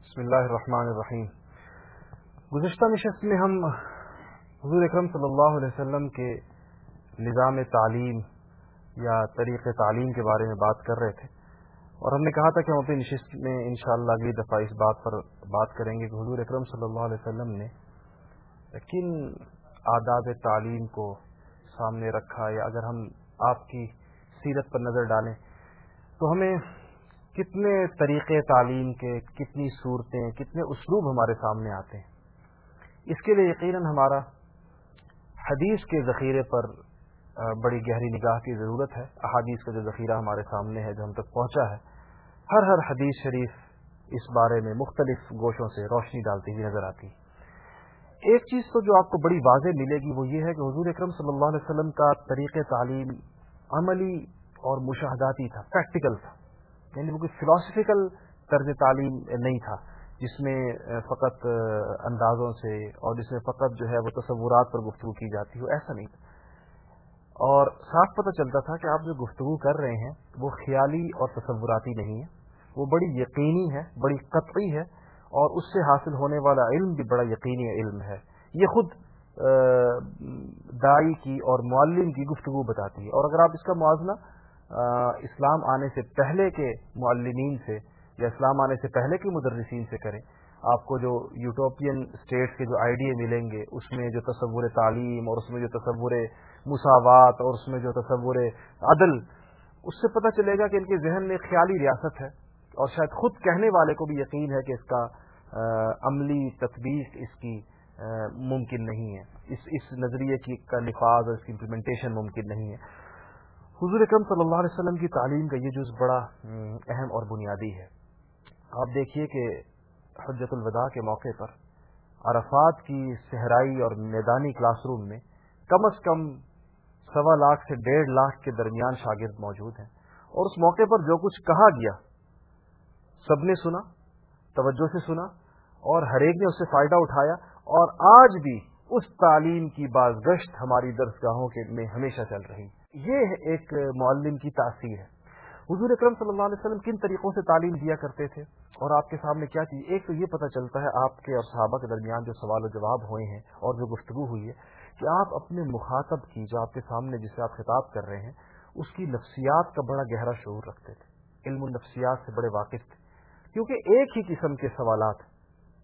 بسم اللہ الرحمن الرحیم۔ گزشتہ نشست میں ہم حضور اکرم صلی اللہ علیہ وسلم کے نظام تعلیم یا طریق تعلیم کے بارے میں بات کر رہے تھے اور ہم نے کہا تھا کہ ہم اپنی نشست میں انشاءاللہ اگلی دفعہ اس بات پر بات کریں گے کہ حضور اکرم صلی اللہ علیہ وسلم نے کن آداب تعلیم کو سامنے رکھا یا اگر ہم آپ کی سیرت پر نظر ڈالیں۔ تو ہمیں کتنے طریقے تعلیم کے، کتنی صورتیں، کتنے اسلوب ہمارے سامنے آتے ہیں۔ اس کے لیے یقیناً ہمارا حدیث کے ذخیرے پر بڑی گہری نگاہ کی ضرورت ہے۔ احادیث کا جو ذخیرہ ہمارے سامنے ہے، جو ہم تک پہنچا ہے، ہر ہر حدیث شریف اس بارے میں مختلف گوشوں سے روشنی ڈالتی ہوئی نظر آتی۔ ہے ایک چیز تو جو آپ کو بڑی واضح ملے گی وہ یہ ہے کہ حضور اکرم صلی اللہ علیہ وسلم کا طریق تعلیم عملی اور مشاہداتی تھا پریکٹیکل تھا یعنی وہ کوئی فلاسفیکل طرز تعلیم نہیں تھا، جس میں فقط اندازوں سے اور جس میں فقط جو ہے وہ تصورات پر گفتگو کی جاتی ہو، ایسا نہیں تھا۔ اور صاف پتہ چلتا تھا کہ آپ جو گفتگو کر رہے ہیں وہ خیالی اور تصوراتی نہیں ہے، وہ بڑی یقینی ہے، بڑی قطعی ہے اور اس سے حاصل ہونے والا علم بھی بڑا یقینی علم ہے۔ یہ خود دائی کی اور معلم کی گفتگو بتاتی ہے۔ اور اگر آپ اس کا موازنہ اسلام آنے سے پہلے کے معلمین سے یا اسلام آنے سے پہلے کے مدرسین سے کریں، آپ کو جو یوٹوپین اسٹیٹس کے جو آئیڈیا ملیں گے، اس میں جو تصور تعلیم اور اس میں جو تصور مساوات اور اس میں جو تصور عدل، اس سے پتہ چلے گا کہ ان کے ذہن میں خیالی ریاست ہے۔ اور شاید خود کہنے والے کو بھی یقین ہے کہ اس کا عملی تطبیق اس کی ممکن نہیں ہے۔ اس اس نظریے کی کا نفاذ اور اس کی امپلیمنٹیشن ممکن نہیں ہے۔ حضور اکرم صلی اللہ علیہ وسلم کی تعلیم کا یہ جز بڑا اہم اور بنیادی ہے۔ آپ دیکھیے کہ حجت الوداع کے موقع پر عرفات کی صحرائی اور میدانی کلاس روم میں کم از کم سوا لاکھ سے ڈیڑھ لاکھ کے درمیان شاگرد موجود ہیں۔ اور اس موقع پر جو کچھ کہا گیا سب نے سنا، توجہ سے سنا اور ہر ایک نے اس سے فائدہ اٹھایا اور آج بھی اس تعلیم کی بازگشت ہماری درسگاہوں کے میں ہمیشہ چل رہی۔ یہ ایک معلم کی تاثیر ہے۔ حضور اکرم صلی اللہ علیہ وسلم کن طریقوں سے تعلیم دیا کرتے تھے اور آپ کے سامنے کیا چیز ایک تو یہ پتہ چلتا ہے آپ کے اور صحابہ کے درمیان جو سوال و جواب ہوئے ہیں اور جو گفتگو ہوئی ہے کہ آپ اپنے مخاطب کی جو آپ کے سامنے جسے آپ خطاب کر رہے ہیں، اس کی نفسیات کا بڑا گہرا شعور رکھتے تھے۔ علم النفسیات سے بڑے واقف تھے۔ کیونکہ ایک ہی قسم کے سوالات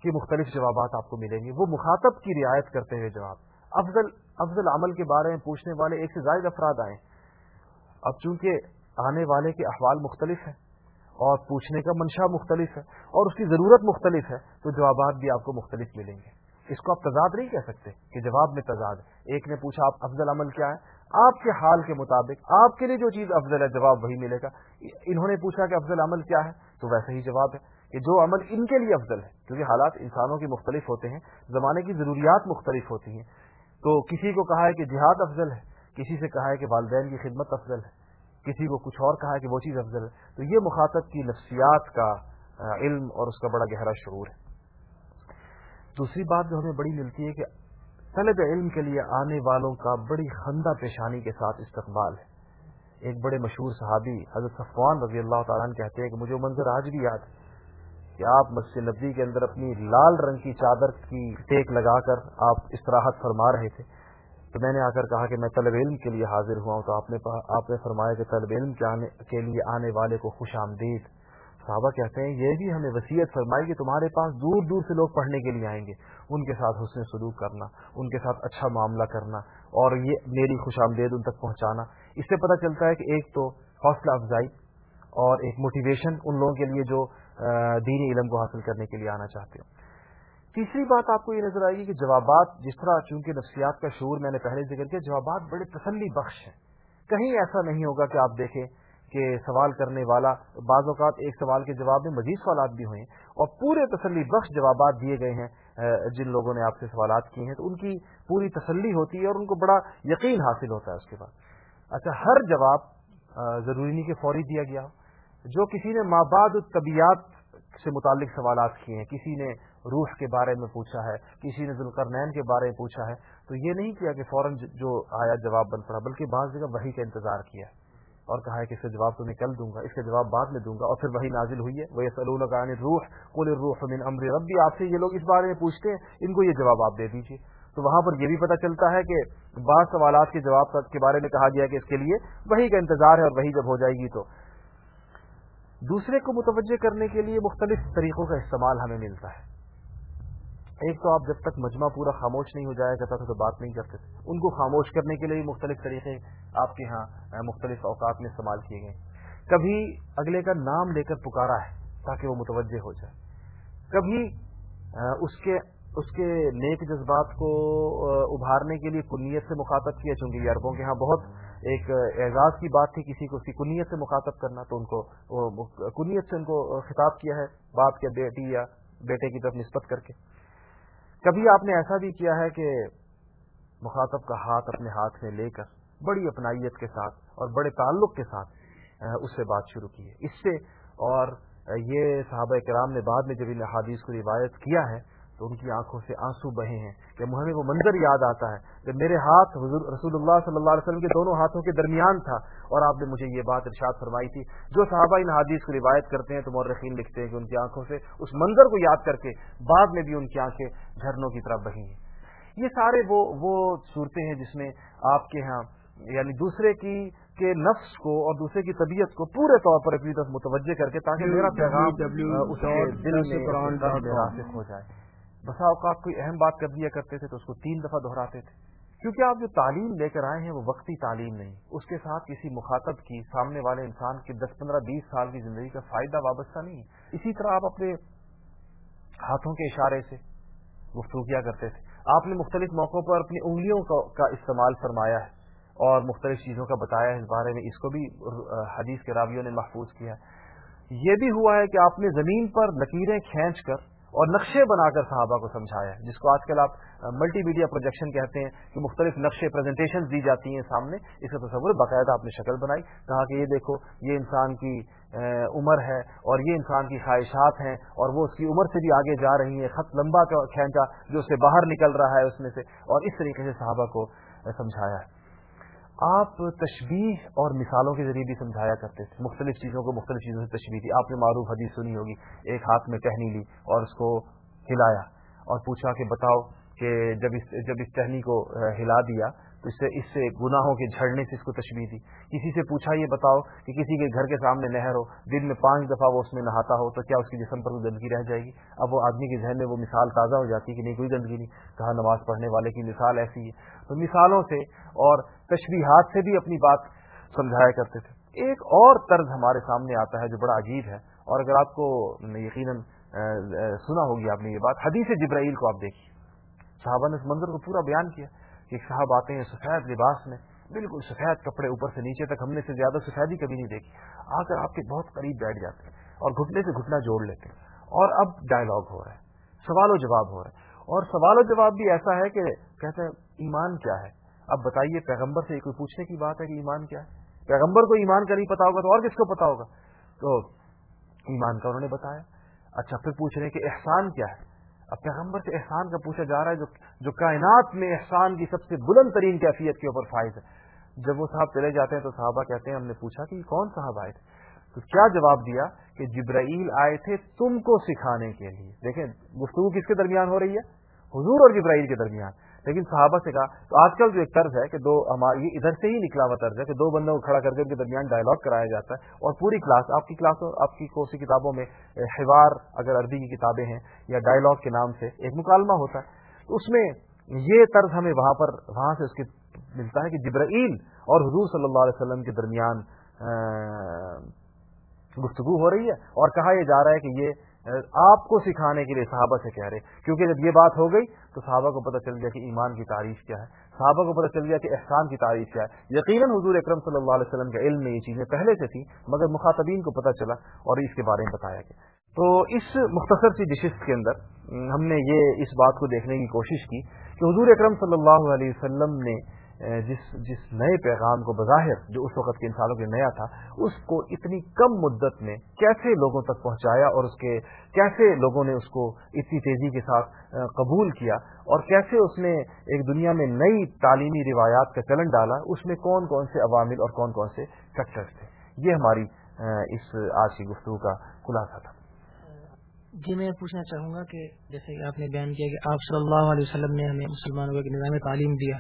کے مختلف جوابات آپ کو ملیں گے۔ وہ مخاطب کی رعایت کرتے ہوئے جواب۔ افضل افضل عمل کے بارے میں پوچھنے والے ایک سے زائد افراد آئے اب چونکہ آنے والے کے احوال مختلف ہیں اور پوچھنے کا منشا مختلف ہے اور اس کی ضرورت مختلف ہے، تو جوابات بھی آپ کو مختلف ملیں گے۔ اس کو آپ تضاد نہیں کہہ سکتے کہ جواب میں تضاد ایک نے پوچھا، آپ افضل عمل کیا ہے آپ کے حال کے مطابق، آپ کے لیے جو چیز افضل ہے، جواب وہی ملے گا۔ انہوں نے پوچھا کہ افضل عمل کیا ہے؟ تو ویسے ہی جواب ہے کہ جو عمل ان کے لیے افضل ہے، کیونکہ حالات انسانوں کے مختلف ہوتے ہیں، زمانے کی ضروریات مختلف ہوتی ہیں۔ تو کسی کو کہا ہے کہ جہاد افضل ہے، کسی سے کہا ہے کہ والدین کی خدمت افضل ہے، کسی کو کچھ اور کہا ہے کہ وہ چیز افضل ہے۔ تو یہ مخاطب کی نفسیات کا علم اور اس کا بڑا گہرا شعور ہے۔ دوسری بات جو ہمیں بڑی ملتی ہے کہ طلب علم کے لیے آنے والوں کا بڑی خندہ پیشانی کے ساتھ استقبال ہے۔ ایک بڑے مشہور صحابی حضرت صفوان رضی اللہ تعالیٰ کہتے ہیں کہ مجھے منظر آج بھی یاد ہے کہ آپ مسجد نبی کے اندر اپنی لال رنگ کی چادر کی ٹیک لگا کر آپ استراحت فرما رہے تھے۔ تو میں نے آ کر کہا کہ میں طلب علم کے لیے حاضر ہوا ہوں تو آپ نے آپ نے فرمایا کہ طلب علم کے آنے، کے لیے آنے والے کو خوش آمدید۔ صحابہ کہتے ہیں، یہ بھی ہمیں وسیعت فرمائی کہ تمہارے پاس دور دور سے لوگ پڑھنے کے لیے آئیں گے۔ ان کے ساتھ حسن سلوک کرنا، ان کے ساتھ اچھا معاملہ کرنا اور یہ میری خوش آمدید ان تک پہنچانا۔ اس سے پتہ چلتا ہے کہ ایک تو حوصلہ افزائی اور ایک موٹیویشن ان لوگوں کے لیے جو دینی علم کو حاصل کرنے کے لیے آنا چاہتے ہو تیسری بات آپ کو یہ نظر آئے گی کہ جوابات، جس طرح چونکہ نفسیات کا شعور میں نے پہلے ذکر کیا، جوابات بڑے تسلی بخش ہیں۔ کہیں ایسا نہیں ہوگا کہ آپ دیکھیں کہ سوال کرنے والا، بعض اوقات ایک سوال کے جواب میں مزید سوالات بھی ہوئے اور پورے تسلی بخش جوابات دیے گئے ہیں جن لوگوں نے آپ سے سوالات کیے ہیں۔ تو ان کی پوری تسلی ہوتی ہے اور ان کو بڑا یقین حاصل ہوتا ہے اس کے بعد۔ اچھا ہر جواب ضروری نہیں کہ فوری دیا گیا جو کسی نے مابعد الطبیعت سے متعلق سوالات کیے ہیں، کسی نے روح کے بارے میں پوچھا ہے، کسی نے ذوالقرنین کے بارے میں پوچھا ہے، تو یہ نہیں کیا کہ فوراً جو آیا جواب بن پڑا، بلکہ بعض جگہ وہی کا انتظار کیا اور کہا ہے کہ اس کا جواب تمہیں کل دوں گا، اس کا جواب بعد میں دوں گا اور پھر وہی نازل ہوئی ہے۔ وہ سلولگان روح قل الروح من امر ربی آپ سے یہ لوگ اس بارے میں پوچھتے ہیں، ان کو یہ جواب آپ دے دیجیے تو وہاں پر یہ بھی پتہ چلتا ہے کہ بعض سوالات کے جواب کے بارے میں کہا گیا کہ اس کے لیے وہی کا انتظار ہے اور وہی جب ہو جائے گی تو۔ دوسرے کو متوجہ کرنے کے لیے مختلف طریقوں کا استعمال ہمیں ملتا ہے۔ ایک تو آپ جب تک مجمع پورا خاموش نہیں ہو جایا کرتا تھا تو بات نہیں کرتے تھے۔ ان کو خاموش کرنے کے لیے مختلف طریقے آپ کے ہاں مختلف اوقات میں استعمال کیے گئے۔ کبھی اگلے کا نام لے کر پکارا ہے تاکہ وہ متوجہ ہو جائے۔ کبھی اس کے اس کے نیک جذبات کو ابھارنے کے لیے کنیت سے مخاطب کیا، چونکہ یہ عربوں کے ہاں بہت ایک اعزاز کی بات تھی کسی کو اس کی کنیت سے مخاطب کرنا، تو ان کو کنیت سے ان کو خطاب کیا ہے، باپ کے بیٹی یا بیٹے کی طرف نسبت کر کے۔ کبھی آپ نے ایسا بھی کیا ہے کہ مخاطب کا ہاتھ اپنے ہاتھ میں لے کر بڑی اپنائیت کے ساتھ اور بڑے تعلق کے ساتھ اس سے بات شروع کی ہے۔ اس سے اور یہ صحابہ کرام نے بعد میں جب ان حادیث کو روایت کیا ہے تو ان کی آنکھوں سے آنسو بہے ہیں کہ ہمیں وہ منظر یاد آتا ہے کہ میرے ہاتھ رسول اللہ صلی اللہ علیہ وسلم کے دونوں ہاتھوں کے درمیان تھا اور آپ نے مجھے یہ بات ارشاد فرمائی تھی۔ جو صحابہ ان حادیث کو روایت کرتے ہیں تو مورخین لکھتے ہیں کہ ان کی آنکھوں سے اس منظر کو یاد کر کے بعد میں بھی ان کی آنکھیں جھرنوں کی طرف بہی ہیں۔ یہ سارے وہ وہ صورتیں ہیں جس میں آپ کے ہاں یعنی دوسرے کی کے نفس کو اور دوسرے کی طبیعت کو پورے طور پر اپنی طرف متوجہ کر کے تاکہ میرا پیغام اس کے دل میں ہو جائے۔ بسا اوقات کوئی اہم بات کر دیا کرتے تھے تو اس کو تین دفعہ دہراتے تھے۔ کیونکہ آپ جو تعلیم لے کر آئے ہیں وہ وقتی تعلیم نہیں، اس کے ساتھ کسی مخاطب کی، سامنے والے انسان کی دس پندرہ بیس سال کی زندگی کا فائدہ وابستہ نہیں۔ ہے اسی طرح آپ اپنے ہاتھوں کے اشارے سے گفتگو کیا کرتے تھے۔ آپ نے مختلف موقعوں پر اپنی انگلیوں کا استعمال فرمایا ہے اور مختلف چیزوں کا بتایا ہے۔ اس بارے میں اس کو بھی حدیث کے راویوں نے محفوظ کیا ہے۔ یہ بھی ہوا ہے کہ آپ نے زمین پر لکیریں کھینچ کر اور نقشے بنا کر صحابہ کو سمجھایا جس کو آج کل آپ ملٹی میڈیا پروجیکشن کہتے ہیں کہ مختلف نقشے پریزنٹیشن دی جاتی ہیں سامنے۔ اس کا تصور باقاعدہ آپ نے شکل بنائی، کہا کہ یہ دیکھو، یہ انسان کی عمر ہے اور یہ انسان کی خواہشات ہیں اور وہ اس کی عمر سے بھی آگے جا رہی ہیں، خط لمبا کھینچا جو اسے باہر نکل رہا ہے اس میں سے۔ اور اس طریقے سے صحابہ کو سمجھایا ہے۔ آپ تشبیح اور مثالوں کے ذریعے بھی سمجھایا کرتے تھے۔ مختلف چیزوں کو مختلف چیزوں سے تشبیح دی۔ آپ نے معروف حدیث سنی ہوگی، ایک ہاتھ میں ٹہنی لی اور اس کو ہلایا اور پوچھا کہ بتاؤ کہ جب اس جب اس ٹہنی کو ہلا دیا، تو اس سے اس سے گناہوں کے جھڑنے سے اس کو تشبیح دی۔ کسی سے پوچھا یہ بتاؤ کہ کسی کے گھر کے سامنے نہر ہو، دن میں پانچ دفعہ وہ اس میں نہاتا ہو، تو کیا اس کے جسم پر کوئی گندگی رہ جائے گی؟ اب وہ آدمی کے ذہن میں وہ مثال تازہ ہو جاتی کہ نہیں، کوئی گندگی نہیں کہا نماز پڑھنے والے کی مثال ایسی ہے۔ تو مثالوں سے اور تشبیہات سے بھی اپنی بات سمجھایا کرتے تھے۔ ایک اور طرز ہمارے سامنے آتا ہے جو بڑا عجیب ہے، اور اگر آپ کو یقیناً سنا ہوگی آپ نے یہ بات، حدیث جبرائیل کو آپ دیکھیے۔ صحابہ نے اس منظر کو پورا بیان کیا کہ ایک صاحب آتے ہیں سفید لباس میں، بالکل سفید کپڑے اوپر سے نیچے تک، ہم نے سے زیادہ سفیدی کبھی نہیں دیکھی۔ آ کر آپ کے بہت قریب بیٹھ جاتے ہیں اور گھٹنے سے گھٹنا جوڑ لیتے ہیں۔ اور اب ڈائلگ ہو رہا ہے، سوال و جواب ہو رہا ہے۔ اور سوال و جواب بھی ایسا ہے کہ کہتے ہیں، ایمان کیا ہے؟ اب بتائیے، پیغمبر سے کوئی پوچھنے کی بات ہے کہ ایمان کیا ہے؟ پیغمبر کو ایمان کا نہیں پتا ہوگا تو اور کس کو پتا ہوگا؟ تو ایمان کا انہوں نے بتایا۔ اچھا پھر پوچھ رہے ہیں کہ احسان کیا ہے؟ اب پیغمبر سے احسان کا پوچھا جا رہا ہے جو جو کائنات میں احسان کی سب سے بلند ترین کیفیت کے اوپر فائز ہے۔ جب وہ صاحب چلے جاتے ہیں تو صحابہ کہتے ہیں، ہم نے پوچھا کہ کون صاحب آئے تھے؟ تو کیا جواب دیا کہ جبرائیل آئے تھے تم کو سکھانے کے لیے۔ دیکھیں، گفتگو کس کے درمیان ہو رہی ہے؟ حضور اور جبرائیل کے درمیان۔ لیکن صحابہ سے کہا، تو آج کل جو ایک طرز ہے کہ دو یہ ادھر سے ہی نکلا ہوا طرز ہے کہ دو بندوں کو کھڑا کر کے ان کے درمیان ڈائلاگ کرایا جاتا ہے اور پوری کلاس آپ کی کلاس آپ کی کوسی کتابوں میں حوار اگر عربی کی کتابیں ہیں یا ڈائلاگ کے نام سے ایک مکالمہ ہوتا ہے۔ تو اس میں یہ طرز ہمیں وہاں پر، وہاں سے اس کی ملتا ہے کہ جبرائیل اور حضور صلی اللہ علیہ وسلم کے درمیان گفتگو ہو رہی ہے اور کہا یہ جا رہا ہے کہ یہ آپ کو سکھانے کے لیے صحابہ سے کہہ رہے کیونکہ جب یہ بات ہو گئی تو صحابہ کو پتہ چل گیا کہ ایمان کی تعریف کیا ہے۔ صحابہ کو پتہ چل گیا کہ احسان کی تعریف کیا ہے۔ یقیناً حضور اکرم صلی اللہ علیہ وسلم کے علم میں یہ چیزیں پہلے سے تھیں، مگر مخاطبین کو پتہ چلا اور اس کے بارے میں بتایا گیا۔ تو اس مختصر سی نشست کے اندر، ہم نے یہ اس بات کو دیکھنے کی کوشش کی کہ حضور اکرم صلی اللہ علیہ وسلم نے جس جس نئے پیغام کو بظاہر جو اس وقت کے انسانوں کے نیا تھا، اس کو اتنی کم مدت میں کیسے لوگوں تک پہنچایا اور اس کے، کیسے لوگوں نے اس کو اتنی تیزی کے ساتھ قبول کیا اور کیسے اس نے ایک دنیا میں نئی تعلیمی روایات کا چلن ڈالا، اس میں کون کون سے عوامل اور کون کون سے فیکٹرز تھے؟ یہ ہماری اس آج کی گفتگو کا خلاصہ تھا۔ جی میں پوچھنا چاہوں گا کہ جیسے کہ آپ نے بیان کیا کہ آپ صلی اللہ علیہ وسلم نے ہمیں مسلمانوں کو ایک نظام تعلیم دیا۔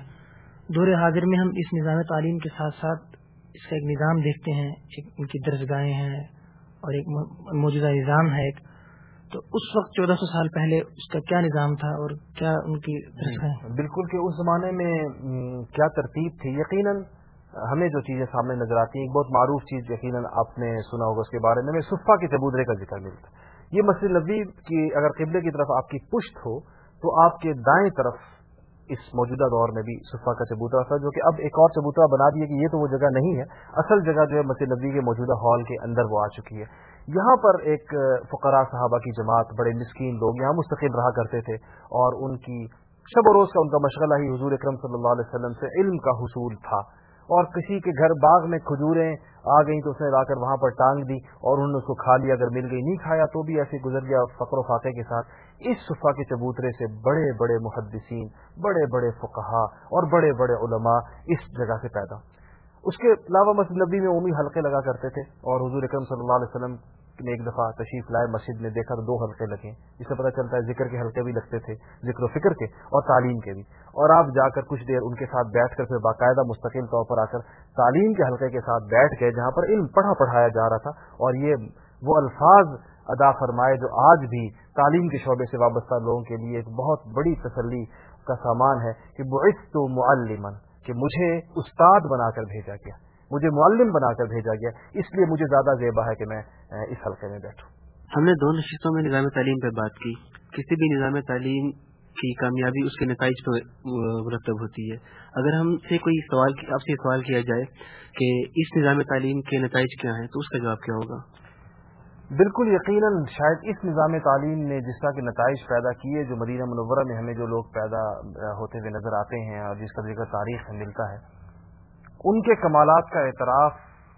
دور حاضر میں ہم اس نظام تعلیم کے ساتھ ساتھ اس کا ایک نظام دیکھتے ہیں، ایک ان کی درجگاہیں ہیں اور ایک موجودہ نظام ہے ایک۔ تو اس وقت چودہ سو سال پہلے اس کا کیا نظام تھا اور کیا ان کی بالکل کہ اس زمانے میں کیا ترتیب تھی؟ یقیناً ہمیں جو چیزیں سامنے نظر آتی ہیں، ایک بہت معروف چیز یقیناً آپ نے سنا ہوگا اس کے بارے میں صفا کے چبودرے کا ذکر ملتا یہ مسجد نبی کی اگر قبلے کی طرف آپ کی پشت ہو، تو آپ کے دائیں طرف اس موجودہ دور میں بھی صفا کا چبوترا تھا، جو کہ اب ایک اور چبوترا بنا دیا کہ یہ تو وہ جگہ نہیں ہے۔ اصل جگہ جو ہے مسجد نبی کے موجودہ ہال کے اندر وہ آ چکی ہے۔ یہاں پر ایک فقراء صحابہ کی جماعت، بڑے مسکین لوگ یہاں مستقل رہا کرتے تھے اور ان کی شب و روز کا ان کا مشغلہ ہی حضور اکرم صلی اللہ علیہ وسلم سے علم کا حصول تھا۔ اور کسی کے گھر باغ میں کھجوریں آ گئیں تو اس نے لا کر وہاں پر ٹانگ دی اور انہوں نے اس کو کھا لیا۔ اگر مل گئی نہیں کھایا تو بھی ایسے گزر گیا فقر و فاقے کے ساتھ۔ اس صفحہ کے چبوترے سے بڑے بڑے محدثین، بڑے بڑے فقہا اور بڑے بڑے علماء اس جگہ سے پیدا۔ اس کے علاوہ مسجد نبی میں عمومی حلقے لگا کرتے تھے اور حضور اکرم صلی اللہ علیہ وسلم نے ایک دفعہ تشریف لائے، مسجد میں دیکھا تو دو حلقے لگے۔ اس سے پتہ چلتا ہے ذکر کے حلقے بھی لگتے تھے، ذکر و فکر کے اور تعلیم کے بھی۔ اور آپ جا کر کچھ دیر ان کے ساتھ بیٹھ کر پھر باقاعدہ مستقل طور پر آ کر تعلیم کے حلقے کے ساتھ بیٹھ گئے، جہاں پر علم پڑھا پڑھایا جا رہا تھا۔ اور یہ وہ الفاظ ادا فرمائے جو آج بھی تعلیم کے شعبے سے وابستہ لوگوں کے لیے ایک بہت بڑی تسلی کا سامان ہے کہ بعث تو کہ مجھے استاد بنا کر بھیجا گیا۔ مجھے معلم بنا کر بھیجا گیا۔ اس لیے مجھے زیادہ زیبا ہے کہ میں اس حلقے میں بیٹھوں۔ ہم نے دونوں نشستوں میں نظام تعلیم پہ بات کی۔ کسی بھی نظام تعلیم کی کامیابی اس کے نتائج پہ مرتب ہوتی ہے۔ اگر ہم سے کوئی سوال آپ سے سوال کیا جائے کہ اس نظام تعلیم کے نتائج کیا ہیں تو اس کا جواب کیا ہوگا؟ بالکل یقیناً شاید اس نظام تعلیم نے جس طرح کے نتائج پیدا کیے جو مدینہ منورہ میں ہمیں جو لوگ پیدا ہوتے ہوئے نظر آتے ہیں اور جس کا ذکر تاریخ ملتا ہے ان کے کمالات کا اعتراف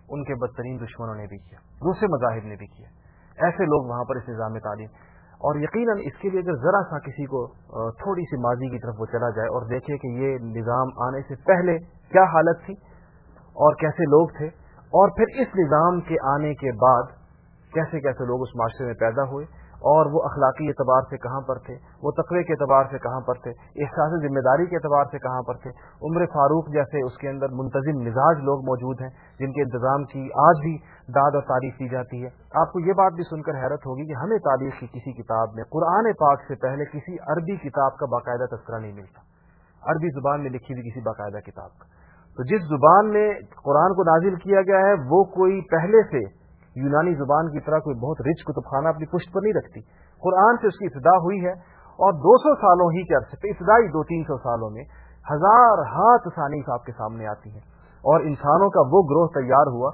ان کے بدترین دشمنوں نے بھی کیا دوسرے مذاہب نے بھی کیا۔ ایسے لوگ وہاں پر اس نظام تعلیم۔ اور یقیناً اس کے لیے اگر ذرا سا کسی کو تھوڑی سی ماضی کی طرف وہ چلا جائے اور دیکھے کہ یہ نظام آنے سے پہلے کیا حالت تھی اور کیسے لوگ تھے اور پھر اس نظام کے آنے کے بعد کیسے کیسے لوگ اس معاشرے میں پیدا ہوئے۔ اور وہ اخلاقی اعتبار سے کہاں پر تھے، وہ تقوی کے اعتبار سے کہاں پر تھے، احساس ذمہ داری کے اعتبار سے کہاں پر تھے۔ عمر فاروق جیسے اس کے اندر منتظم مزاج لوگ موجود ہیں جن کے انتظام کی آج بھی داد اور تعریف کی جاتی ہے۔ آپ کو یہ بات بھی سن کر حیرت ہوگی کہ ہمیں تاریخ کی کسی کتاب میں قرآن پاک سے پہلے کسی عربی کتاب کا باقاعدہ تذکرہ نہیں ملتا۔ عربی زبان میں لکھی ہوئی کسی باقاعدہ کتاب کا۔ تو جس زبان میں قرآن کو نازل کیا گیا ہے، وہ کوئی پہلے سے یونانی زبان کی طرح کوئی بہت رچ کتب خانہ اپنی پشت پر نہیں رکھتی۔ قرآن سے اس کی ابتدا ہوئی ہے اور دو سو سالوں ہی کے عرصے پہ، ابتدائی دو تین سو سالوں میں ہزار ہاتھ ثانی آپ کے سامنے آتی ہیں اور انسانوں کا وہ گروہ تیار ہوا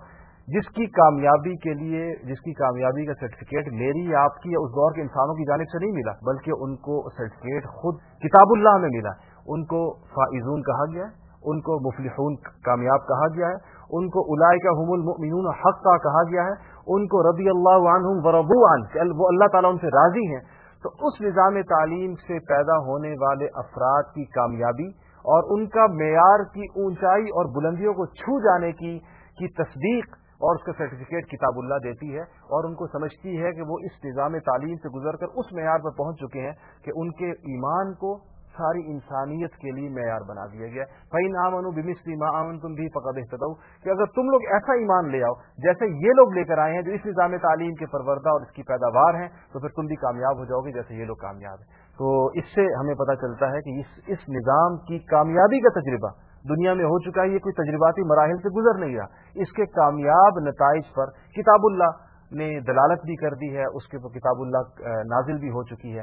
جس کی کامیابی کے لیے، جس کی کامیابی کا سرٹیفکیٹ میری، آپ کی یا اس دور کے انسانوں کی جانب سے نہیں ملا، بلکہ ان کو سرٹیفکیٹ خود کتاب اللہ میں ملا۔ ان کو فائزون کہا گیا ہے، ان کو مفلحون کامیاب کہا گیا ہے ان کو الائی کا حم المؤمنون حق کا کہا گیا ہے، ان کو رضی اللہ عنہم وربو عن وہ اللہ تعالیٰ ان سے راضی ہیں۔ تو اس نظام تعلیم سے پیدا ہونے والے افراد کی کامیابی اور ان کا معیار کی اونچائی اور بلندیوں کو چھو جانے کی کی تصدیق اور اس کا سرٹیفکیٹ کتاب اللہ دیتی ہے اور ان کو سمجھتی ہے کہ وہ اس نظام تعلیم سے گزر کر اس معیار پر پہنچ چکے ہیں کہ ان کے ایمان کو ساری انسانیت کے لیے معیار بنا دیا گیا فعین آمن بمسلی ماں امن تم بھی فقط احتدا کہ اگر تم لوگ ایسا ایمان لے آؤ، جیسے یہ لوگ لے کر آئے ہیں جو اس نظام تعلیم کے پروردہ اور اس کی پیداوار ہیں، تو پھر تم بھی کامیاب ہو جاؤ گے جیسے یہ لوگ کامیاب ہیں۔ تو اس سے ہمیں پتہ چلتا ہے کہ اس اس نظام کی کامیابی کا تجربہ دنیا میں ہو چکا ہے، یہ کوئی تجرباتی مراحل سے گزر نہیں رہا۔ اس کے کامیاب نتائج پر کتاب اللہ نے دلالت بھی کر دی ہے، اس کے کتاب اللہ نازل بھی ہو چکی ہے۔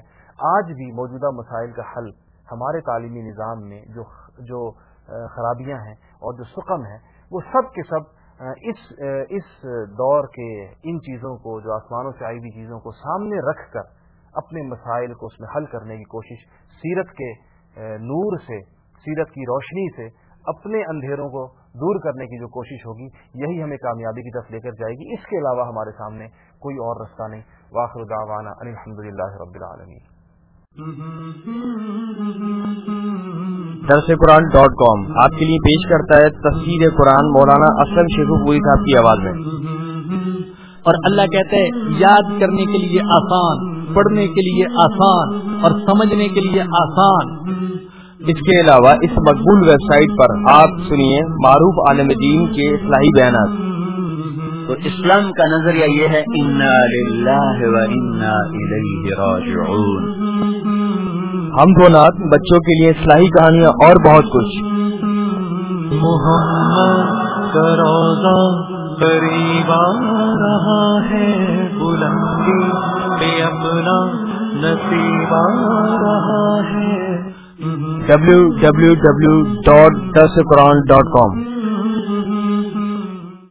آج بھی موجودہ مسائل کا حل ہمارے تعلیمی نظام میں جو جو خرابیاں ہیں اور جو سکم ہیں، وہ سب کے سب اس اس دور کے ان چیزوں کو، جو آسمانوں سے آئی ہوئی چیزوں کو سامنے رکھ کر اپنے مسائل کو اس میں حل کرنے کی کوشش، سیرت کے نور سے، سیرت کی روشنی سے اپنے اندھیروں کو دور کرنے کی جو کوشش ہوگی، یہی ہمیں کامیابی کی طرف لے کر جائے گی۔ اس کے علاوہ ہمارے سامنے کوئی اور رستہ نہیں۔ واخر دعوانا ان الحمد للہ رب العالمین۔ درس قرآن ڈاٹ کام آپ کے لیے پیش کرتا ہے تفسیر قرآن مولانا اسلم شیخو پوری صاحب کی آواز میں۔ اور اللہ کہتے ہیں یاد کرنے کے لیے آسان پڑھنے کے لیے آسان اور سمجھنے کے لیے آسان۔ اس کے علاوہ اس مقبول ویب سائٹ پر آپ سنیے معروف عالم دین کے اصلاحی بیانات۔ تو اسلام کا نظریہ یہ ہے انا للہ و انا الیہ راجعون۔ ہم دو نات بچوں کے لیے اصلاحی کہانیاں اور بہت کچھ۔ محمد روزہ قریب آ رہا ہے بلندی پہ اپنا نصیب آ رہا ہے۔ ڈبلو